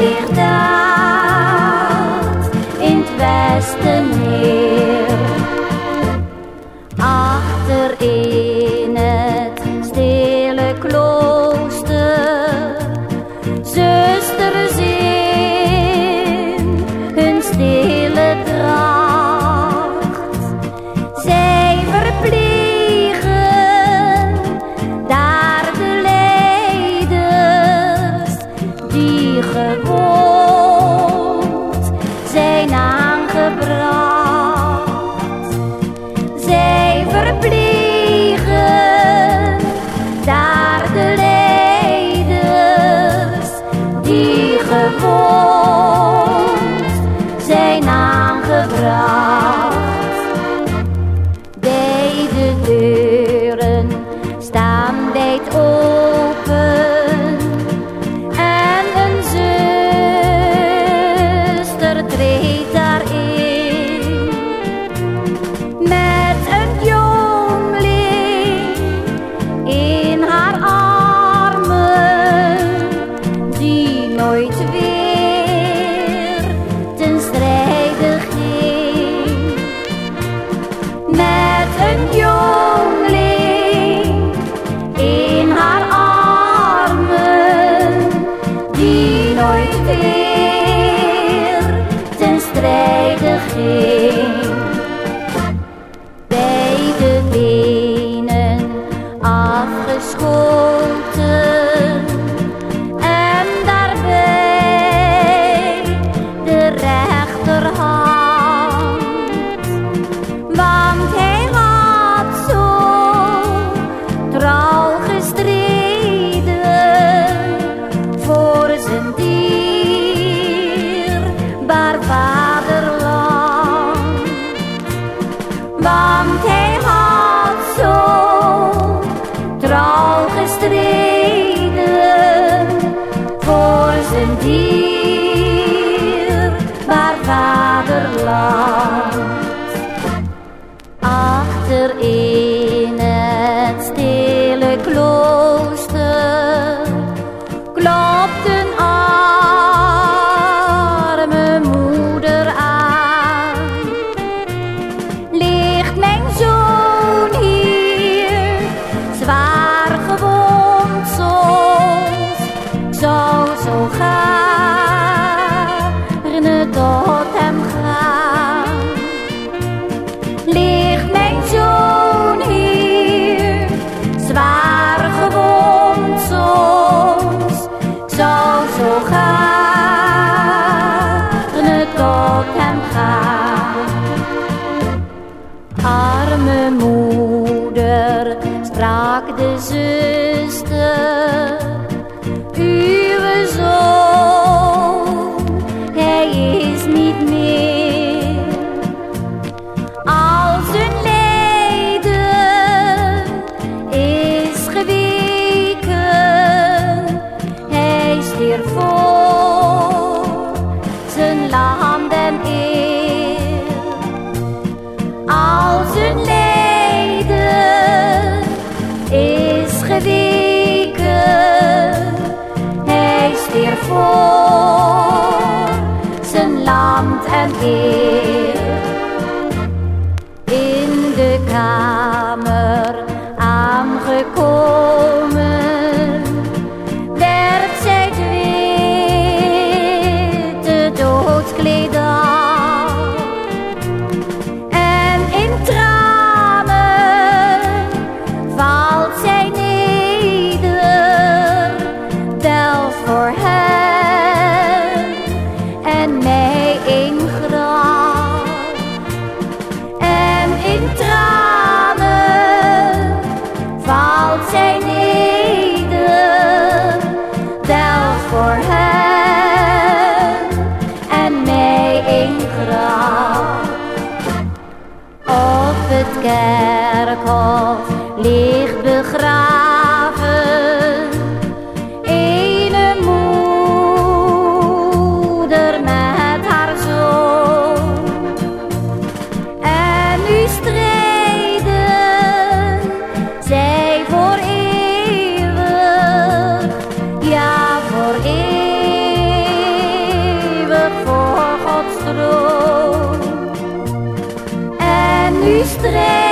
vir da gebracht. Zij verplegen daar de leiders die gewond zijn aangebracht. Hey. want hij had zo trouw gestreden voor zijn dier, maar vaderland. Achter gdy żyję. weken. Hij stierf voor zijn land en eer. In de kamer aangekomen, werd zij het witte doodskleed voor hem en mij in graf en in tranen valt zij neder, wel voor hem en mij in graf op het kerkhof ligt begraven. voor Gods troon. En nu streef.